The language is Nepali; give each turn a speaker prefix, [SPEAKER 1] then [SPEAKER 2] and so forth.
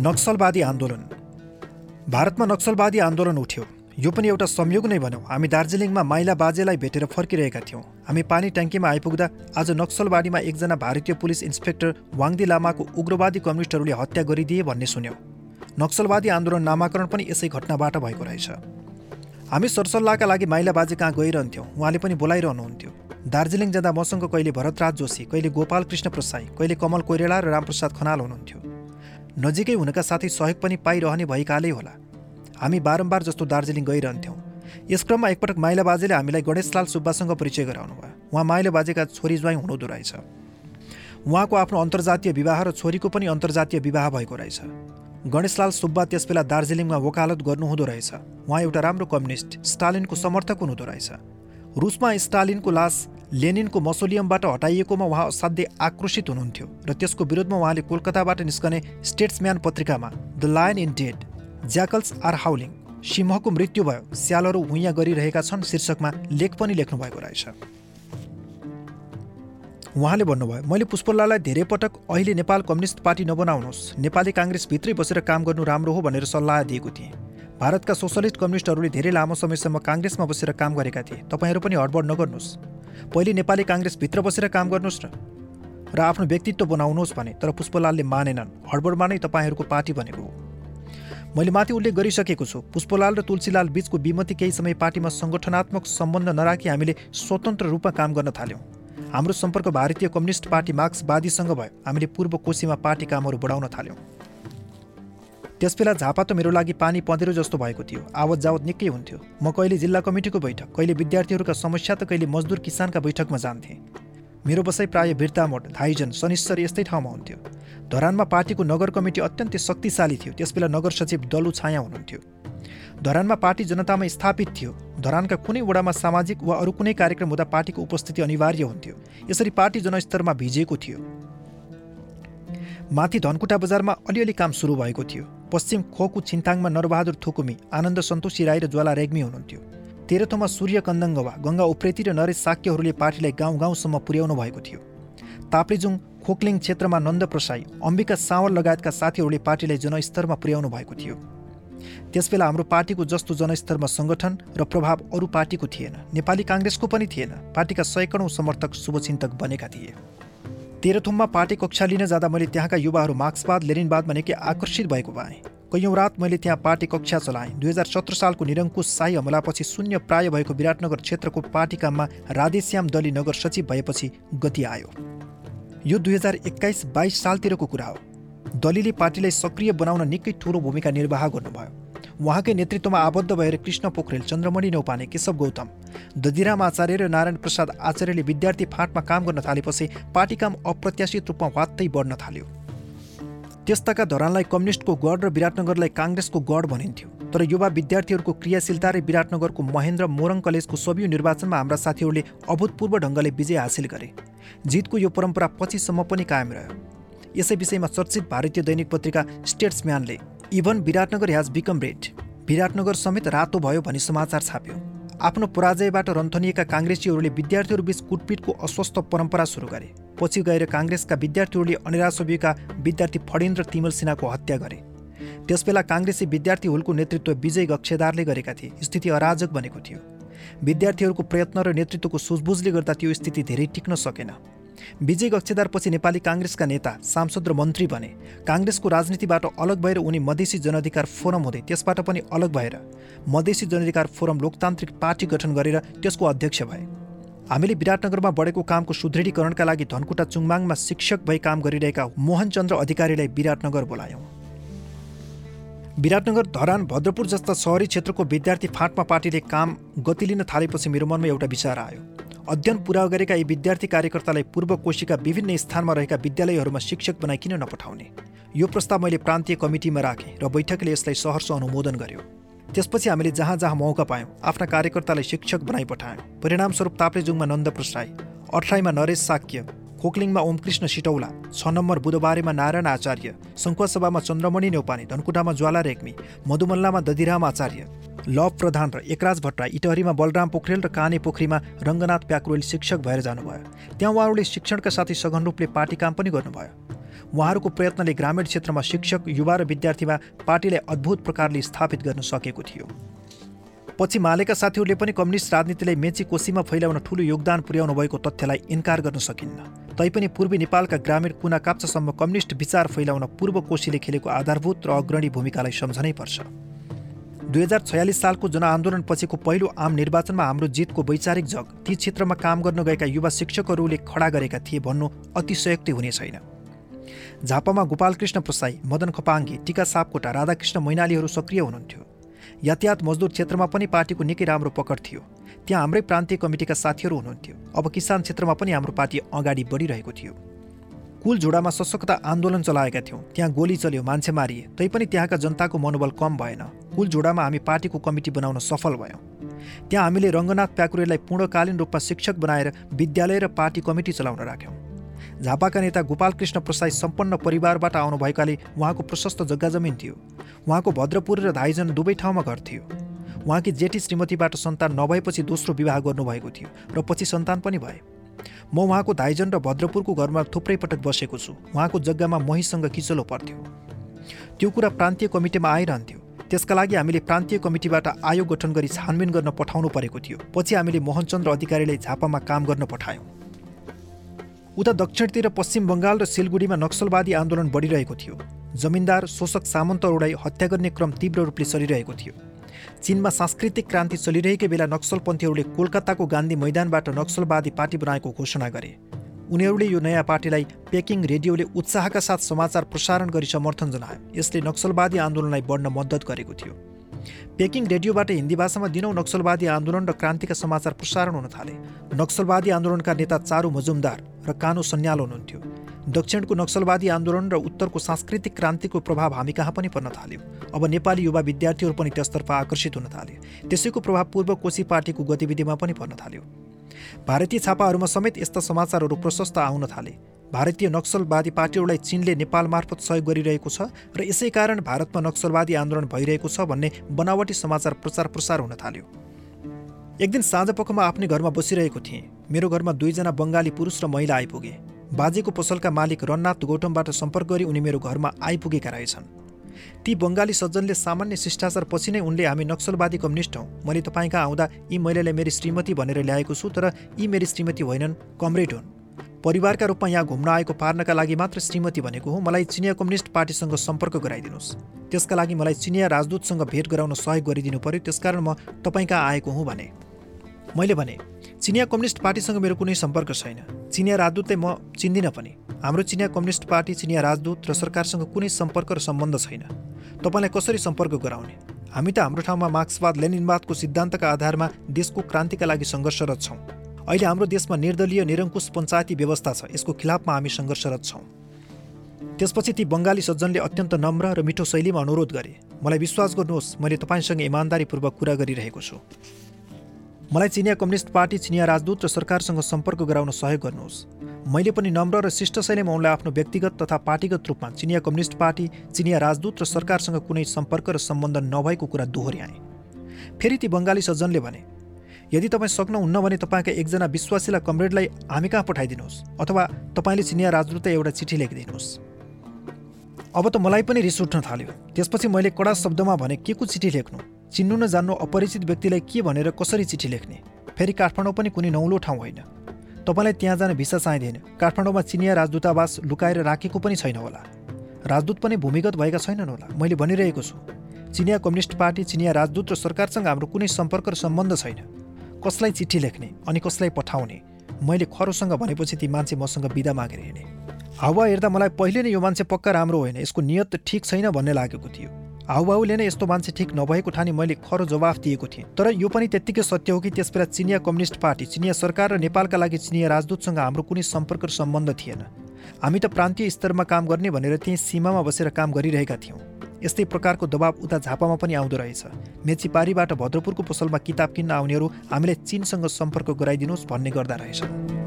[SPEAKER 1] नक्सलवादी आन्दोलन। भारतमा नक्सलवादी आन्दोलन उठ्यो। यो पनि एउटा संयोग नै भनौँ। हामी दार्जिलिङमा माइला बाजेलाई भेटेर फर्किरहेका थियौँ। हामी पानी ट्याङ्कीमा आइपुग्दा आज नक्सलवादीमा एकजना भारतीय पुलिस इन्सपेक्टर वाङदी लामाको उग्रवादी कम्युनिस्टहरूले हत्या गरिदिए भन्ने सुन्यौँ। नक्सलवादी आन्दोलन नामाकरण पनि यसै घटनाबाट भएको रहेछ। हामी सरसल्लाहका लागि माइला बाजे कहाँ गइरहन्थ्यौँ उहाँले पनि बोलाइरहनुहुन्थ्यो। दार्जिलिङ जाँदा मसँग कहिले भरतराज जोशी कहिले गोपाल कृष्ण प्रसाई कहिले कमल कोइरेला र रामप्रसाद खनाल हुनुहुन्थ्यो। नजिकै हुनका साथै सहयोग पनि पाइरहने भएकाले होला। हामी बारम्बार जस्तो दार्जिलिङ गइरहन्थ्यौँ। यस क्रममा एकपटक माइला बाजेले हामीलाई गणेशलाल सुब्बासँग परिचय गराउनु भयो। उहाँ माइला बाजेका छोरी ज्वाइँ हुनुहुँदो रहेछ। उहाँको आफ्नो अन्तर्जातीय विवाह र छोरीको पनि अन्तर्जातीय विवाह भएको रहेछ। गणेशलाल सुब्बा त्यसबेला दार्जिलिङमा वकालत गर्नुहुँदो रहेछ। उहाँ एउटा राम्रो कम्युनिस्ट स्टालिनको समर्थक हुनुहुँदो रहेछ। रुसमा स्टालिनको लास लेनिनको मसोलियमबाट हटाइएकोमा उहाँ असाध्यै आक्रोशित हुनुहुन्थ्यो र त्यसको विरोधमा उहाँले कोलकाताबाट निस्कने स्टेट्सम्यान पत्रिकामा the lion is dead jackals are howling सिंहको मृत्यु भयो स्यालहरू हुइया गरिरहेका छन् शीर्षकमा लेख पनि लेख्नु भएको रहेछ। उहाँले भन्नुभयो मैले पुष्पलाललाई धेरै पटक अहिले नेपाल कम्युनिस्ट पार्टी नबनाउनुहोस् नेपाली काङ्ग्रेसभित्रै बसेर काम गर्नु राम्रो हो भनेर सल्लाह दिएको थिएँ। भारतका सोसलिस्ट कम्युनिस्टहरूले धेरै लामो समयसम्म काङ्ग्रेसमा बसेर काम गरेका थिए। तपाईँहरू पनि हडबड नगर्नुहोस्। पहिले नेपाली काङ्ग्रेसभित्र बसेर काम गर्नुहोस् न र आफ्नो व्यक्तित्व बनाउनुहोस् भने तर पुष्पलालले मानेनन्। हडबडमा नै तपाईँहरूको पार्टी बनेको हो। मैले माथि उल्लेख गरिसकेको छु पुष्पलाल र तुलसीलाल बीचको विमति केही समय पार्टीमा सङ्गठनात्मक सम्बन्ध नराखी हामीले स्वतन्त्र रूपमा काम गर्न थाल्यौँ। हाम्रो सम्पर्क भारतीय कम्युनिस्ट पार्टी मार्क्सवादीसँग भयो। हामीले पूर्व कोशीमा पार्टी कामहरू बढाउन थाल्यौँ। त्यसबेला झापा त मेरो लागि पानी पँधेरो जस्तो भएको थियो। आवत जावत निकै हुन्थ्यो। म कहिले जिल्ला कमिटीको बैठक कहिले विद्यार्थीहरूका समस्या त कहिले मजदुर किसानका बैठकमा जान्थेँ। मेरो बसाइ प्राय बिर्तामोड धाइजन शनिश्चर यस्तै ठाउँमा हुन्थ्यो। धरानमा पार्टीको नगर कमिटी अत्यन्तै शक्तिशाली थियो। त्यसबेला नगर सचिव दलु छाया हुनुहुन्थ्यो। धरानमा पार्टी जनतामा स्थापित थियो। धरानका कुनै वडामा सामाजिक वा अरू कुनै कार्यक्रम हुँदा पार्टीको उपस्थिति अनिवार्य हुन्थ्यो। यसरी पार्टी जनस्तरमा भिजिएको थियो। माथि धनकुटा बजारमा अलिअलि काम सुरु भएको थियो। पश्चिम खोकु छिन्ताङमा नरबहादुर थुकुमी आनन्द सन्तोषी राई र ज्वाला रेग्मी हुनुहुन्थ्यो। तेह्रथोमा सूर्य कन्दङ्गवा गङ्गा उप्रेती र नरेश साक्यहरूले पार्टीलाई गाउँ गाउँसम्म पुर्याउनु भएको थियो। ताप्लेजुङ खोक्लिङ क्षेत्रमा नन्द प्रसाई अम्बिका सावल लगायतका साथीहरूले पार्टीलाई जनस्तरमा पुर्याउनु भएको थियो। त्यसबेला हाम्रो पार्टीको जस्तो जनस्तरमा सङ्गठन र प्रभाव अरू पार्टीको थिएन। नेपाली काङ्ग्रेसको पनि थिएन। पार्टीका सयकडौँ समर्थक शुभचिन्तक बनेका थिए। तेह्रथुममा पार्टी कक्षा लिन जाँदा मैले त्यहाँका युवाहरू मार्क्सवाद लेनिनवादमा निकै आकर्षित भएको पाएँ। कैयौँ रात मैले त्यहाँ पार्टी कक्षा चलाएँ। दुई हजार सत्र सालको निरङ्कुश शाही हमलापछि शून्य प्राय भएको विराटनगर क्षेत्रको पार्टी काममा राधेश्याम दली नगर सचिव भएपछि गति आयो। यो दुई हजार एक्काइस बाइस सालतिरको कुरा हो। दलीले पार्टीलाई सक्रिय बनाउन निकै ठुलो भूमिका निर्वाह गर्नुभयो। उहाँकै नेतृत्वमा आबद्ध भएर कृष्ण पोखरेल चन्द्रमणि नौपाने केशव गौतम दधिराम आचार्य र नारायण प्रसाद आचार्यले विद्यार्थी फाँटमा काम गर्न थालेपछि पार्टी काम अप्रत्याशित रूपमा वात्तै बढ्न थाल्यो। त्यस्ताका धरानलाई कम्युनिस्टको गढ र विराटनगरलाई काङ्ग्रेसको गढ भनिन्थ्यो। तर युवा विद्यार्थीहरूको क्रियाशीलता र विराटनगरको महेन्द्र मोरङ कलेजको सबियो निर्वाचनमा हाम्रा साथीहरूले अभूतपूर्व ढङ्गले विजय हासिल गरे। जितको यो परम्परा पछिसम्म पनि कायम रह्यो। यसै विषयमा चर्चित भारतीय दैनिक पत्रिका स्टेट्सम्यानले even Biratnagar has become red. Biratnagar समेत रातो भयो भनी समाचार छाप्यो। आफ्नो पराजयबाट रन्थनिएका काङ्ग्रेसीहरूले विद्यार्थीहरूबीच कुटपिटको अस्वस्थ परम्परा सुरु गरे। पछि गएर काङ्ग्रेसका विद्यार्थीहरूले अनिरासबिका विद्यार्थी फडिन र तिमल सिन्हाको हत्या गरे। त्यसबेला काङ्ग्रेसी विद्यार्थी हुलको नेतृत्व विजय गक्षेदारले गरेका थिए। स्थिति अराजक बनेको थियो। विद्यार्थीहरूको प्रयत्न र नेतृत्वको सुझबुझले गर्दा त्यो स्थिति धेरै टिक्न सकेन। विजय गक्षेदारपछि नेपाली काङ्ग्रेसका नेता सांसद र मन्त्री बने। काङ्ग्रेसको राजनीतिबाट अलग भएर उनी मधेसी जनअधिकार फोरम हुँदै त्यसबाट पनि अलग भएर मधेसी जनअधिकार फोरम लोकतान्त्रिक पार्टी गठन गरेर त्यसको अध्यक्ष भए। हामीले विराटनगरमा बढेको कामको सुदृढीकरणका लागि धनकुटा चुङमाङमा शिक्षक भई काम गरिरहेका मोहनचन्द्र अधिकारीलाई विराटनगर बोलायौँ। विराटनगर धरान भद्रपुर जस्ता सहरी क्षेत्रको विद्यार्थी फाँटमा पार्टीले काम गति लिन थालेपछि मेरो मनमा एउटा विचार आयो। अध्ययन पुरा गरेका यी विद्यार्थी कार्यकर्तालाई पूर्व कोशीका विभिन्न स्थानमा रहेका विद्यालयहरूमा शिक्षक बनाइ किन नपठाउने? यो प्रस्ताव मैले प्रान्तीय कमिटीमा राखेँ र बैठकले यसलाई सहर्ष अनुमोदन गर्यो। त्यसपछि हामीले जहाँ जहाँ मौका पायौँ आफ्ना कार्यकर्तालाई शिक्षक बनाइ पठायौँ। परिणामस्वरूप ताप्लेजुङमा नन्द प्रसाई अठाइमा नरेश साक्य खोक्लिङमा ओमकृष्ण सिटौला छ नम्बर बुधबारेमा नारायण आचार्य सभामा चन्द्रमणि नेौपाने धनकुटामा ज्वाला रेग्मी मधुमल्लामा दधिराम आचार्य। लभ प्रधान र एकराज भट्टरा इटहरीमा बलराम पोखरेल र काने पोखरीमा रङ्गनाथ प्याक्रोल शिक्षक भएर जानुभयो। त्यहाँ उहाँहरूले शिक्षणका साथै सघन रूपले पार्टी काम पनि गर्नुभयो। उहाँहरूको प्रयत्नले ग्रामीण क्षेत्रमा शिक्षक युवा र विद्यार्थीमा पार्टीलाई अद्भुत प्रकारले स्थापित गर्न सकेको थियो। पछि मालेका साथीहरूले पनि कम्युनिस्ट राजनीतिलाई मेची कोसीमा फैलाउन ठूलो योगदान पुर्याउनु भएको तथ्यलाई इन्कार गर्न सकिन्न। तैपनि पूर्वी नेपालका ग्रामीण कुना काप्चासम्म कम्युनिस्ट विचार फैलाउन पूर्व कोशीले खेलेको आधारभूत र अग्रणी भूमिकालाई सम्झनै पर्छ। दुई हजार छयालिस सालको जनआन्दोलनपछिको पहिलो आम निर्वाचनमा हाम्रो जितको वैचारिक जग ती क्षेत्रमा काम गर्न गएका युवा शिक्षकहरूले खडा गरेका थिए भन्नु अतिशयोक्ति हुने छैन। झापामा गोपालकृष्ण प्रसाई मदन खपाङ्गी टिका सापकोटा राधाकृष्ण मैनालीहरू सक्रिय हुनुहुन्थ्यो। यातायात मजदुर क्षेत्रमा पनि पार्टीको निकै राम्रो पकड थियो। त्यहाँ हाम्रै प्रान्तीय कमिटीका साथीहरू हुनुहुन्थ्यो। अब किसान क्षेत्रमा पनि हाम्रो पार्टी अगाडि बढिरहेको थियो। कुल झोडामा सशक्त आन्दोलन चलाएका थियौँ। त्यहाँ गोली चल्यो मान्छे मारिए। तैपनि त्यहाँका जनताको मनोबल कम भएन। कुल झोडामा हामी पार्टीको कमिटी बनाउन सफल भयौँ। त्यहाँ हामीले रङ्गनाथ प्याकुरेलाई पूर्णकालीन रूपमा शिक्षक बनाएर विद्यालय र पार्टी कमिटी चलाउन राख्यौँ। झापाका नेता गोपालकृष्ण प्रसाई सम्पन्न परिवारबाट आउनुभएकाले उहाँको प्रशस्त जग्गा जमिन थियो। उहाँको भद्रपुर र धाइजन दुवै ठाउँमा घर थियो। उहाँकी जेठी श्रीमतीबाट सन्तान नभएपछि दोस्रो विवाह गर्नुभएको थियो र पछि सन्तान पनि भए। म उहाँको धाइजन र भद्रपुरको घरमा थुप्रै पटक बसेको छु। उहाँको जग्गामा महीसँग किचलो पर्थ्यो। त्यो कुरा प्रान्तीय कमिटीमा आइरहन्थ्यो। त्यसका लागि हामीले प्रान्तीय कमिटीबाट आयोग गठन गरी छानबिन गर्न पठाउनु परेको थियो। पछि हामीले मोहनचन्द्र अधिकारीलाई झापामा काम गर्न पठायौँ। उता दक्षिणतिर पश्चिम बङ्गाल र सिलगढीमा नक्सलवादी आन्दोलन बढिरहेको थियो। जमिनदार शोषक सामन्तहरूलाई हत्या गर्ने क्रम तीव्र रूपले चलिरहेको थियो। चीनमा सांस्कृतिक क्रान्ति चलिरहेकै बेला नक्सलपन्थीहरूले कोलकाताको गान्धी मैदानबाट नक्सलवादी पार्टी बनाएको घोषणा गरे। उनीहरूले यो नयाँ पार्टीलाई पेकिङ रेडियोले उत्साहका साथ समाचार प्रसारण गरी समर्थन जनायो यसले नक्सलवादी आन्दोलनलाई बढ्न मद्दत गरेको थियो। पेकिङ रेडियोबाट हिन्दी भाषामा दिनौँ नक्सलवादी आन्दोलन र क्रान्तिका समाचार प्रसारण हुन थाले। नक्सलवादी आन्दोलनका नेता चारु मजुमदार र कानु सन्याल हुनुहुन्थ्यो। दक्षिणको नक्सलवादी आन्दोलन र उत्तरको सांस्कृतिक क्रान्तिको प्रभाव हामी कहाँ पनि पर्न थाल्यो। अब नेपाली युवा विद्यार्थीहरू पनि त्यसतर्फ आकर्षित हुन थाले। त्यसैको प्रभाव पूर्व कोशी पार्टीको गतिविधिमा पनि पर्न थाल्यो। भारतीय छापाहरूमा समेत यस्ता समाचारहरू प्रशस्त आउन थाले। भारतीय नक्सलवादी पार्टीहरूलाई चीनले नेपाल मार्फत सहयोग गरिरहेको छ र यसै कारण भारतमा नक्सलवादी आन्दोलन भइरहेको छ भन्ने बनावटी समाचार प्रचार प्रसार हुन थाल्यो। एक दिन साँझ पखमा आफ्नै घरमा बसिरहेको थिएँ। मेरो घरमा दुईजना बङ्गाली पुरुष र महिला आइपुगे। बाजेको पसलका मालिक रन्नाथ गौतमबाट सम्पर्क गरी उनी मेरो घरमा आइपुगेका रहेछन्। ती बङ्गाली सज्जनले सामान्य शिष्टाचार पछि नै उनले हामी नक्सलवादी कम्युनिस्ट हौँ। मैले तपाईँ कहाँ आउँदा यी महिलालाई मेरी श्रीमती भनेर ल्याएको छु तर यी मेरी श्रीमती होइनन् कमरेड हुन्। परिवारका रूपमा यहाँ घुम्न आएको पार्नका लागि मात्र श्रीमती भनेको हो। मलाई चिनिया कम्युनिस्ट पार्टीसँग सम्पर्क गराइदिनुहोस्। त्यसका लागि मलाई चिनिया राजदूतसँग भेट गराउन सहयोग गरिदिनु पर्यो। त्यसकारण म तपाईँ कहाँ आएको हुँ भने। मैले भने चिनिया कम्युनिस्ट पार्टीसँग मेरो कुनै सम्पर्क छैन। चिनिया राजदूतलाई म चिन्दिनँ पनि। हाम्रो चिनिया कम्युनिस्ट पार्टी चिनिया राजदूत र सरकारसँग कुनै सम्पर्क र सम्बन्ध छैन। तपाईँलाई कसरी सम्पर्क गराउने? हामी त हाम्रो ठाउँमा मार्क्सवाद लेनिनवादको सिद्धान्तका आधारमा देशको क्रान्तिका लागि सङ्घर्षरत छौँ। अहिले हाम्रो देशमा निर्दलीय निरङ्कुश पञ्चायती व्यवस्था छ। यसको खिलाफमा हामी सङ्घर्षरत छौँ। त्यसपछि ती बङ्गाली सज्जनले अत्यन्त नम्र र मिठो शैलीमा अनुरोध गरे। मलाई विश्वास गर्नुहोस् मैले तपाईँसँग इमान्दारीपूर्वक कुरा गरिरहेको छु। मलाई चिनिया कम्युनिस्ट पार्टी चिनिया राजदूत र सरकारसँग सम्पर्क गराउन सहयोग गर्नुहोस्। मैले पनि नम्र र शिष्ट शैलीमा उनलाई आफ्नो व्यक्तिगत तथा पार्टीगत रूपमा चिनिया कम्युनिस्ट पार्टी चिनिया राजदूत र सरकारसँग कुनै सम्पर्क र सम्बन्ध नभएको कुरा दोहोऱ्याएँ। फेरि ती बङ्गाली सज्जनले भने यदि तपाईँ सक्नुहुन्न भने तपाईँका एकजना विश्वासीलाई कमरेडलाई हामी कहाँ पठाइदिनुहोस्? अथवा तपाईँले चिनिया राजदूतलाई एउटा चिठी लेखिदिनुहोस्? अब त मलाई पनि रिस उठ्न थाल्यो। त्यसपछि मैले कडा शब्दमा भने के को चिठी लेख्नु? चिन्नु नजान्नु अपरिचित व्यक्तिलाई के भनेर कसरी चिठी लेख्ने? फेरि काठमाडौँ पनि कुनै नौलो ठाउँ होइन। तपाईँलाई त्यहाँ जान भिसा चाहिँदैन। काठमाडौँमा चिनिया राजदूतावास लुकाएर राखेको पनि छैन होला। राजदूत पनि भूमिगत भएका छैनन् होला। मैले भनिरहेको छु। चिनिया कम्युनिस्ट पार्टी चिनिया राजदूत र सरकारसँग हाम्रो कुनै सम्पर्क र सम्बन्ध छैन। कसलाई चिठी लेख्ने अनि कसलाई पठाउने? मैले खरोसँग भनेपछि ती मान्छे मसँग बिदा मागेर हिँडेँ। हावा हेर्दा मलाई पहिले नै यो मान्छे पक्का राम्रो होइन। यसको नियत ठिक छैन भन्ने लागेको थियो। हाउभाउले नै यस्तो मान्छे ठिक नभएको ठानी मैले खरो जवाफ दिएको थिएँ। तर यो पनि त्यत्तिकै सत्य हो कि त्यसबेला चिनिया कम्युनिस्ट पार्टी चिनिया सरकार र नेपालका लागि चिनिया राजदूतसँग हाम्रो कुनै सम्पर्क र सम्बन्ध थिएन। हामी त प्रान्तीय स्तरमा काम गर्ने भनेर त्यहीँ सीमामा बसेर काम गरिरहेका थियौँ। यस्तै प्रकारको दबाब उता झापामा पनि आउँदो रहेछ। मेचीपारीबाट भद्रपुरको पसलमा किताब किन्न आउनेहरू हामीलाई चिनसँग सम्पर्क गराइदिनुहोस् भन्ने गर्दा रहेछन्।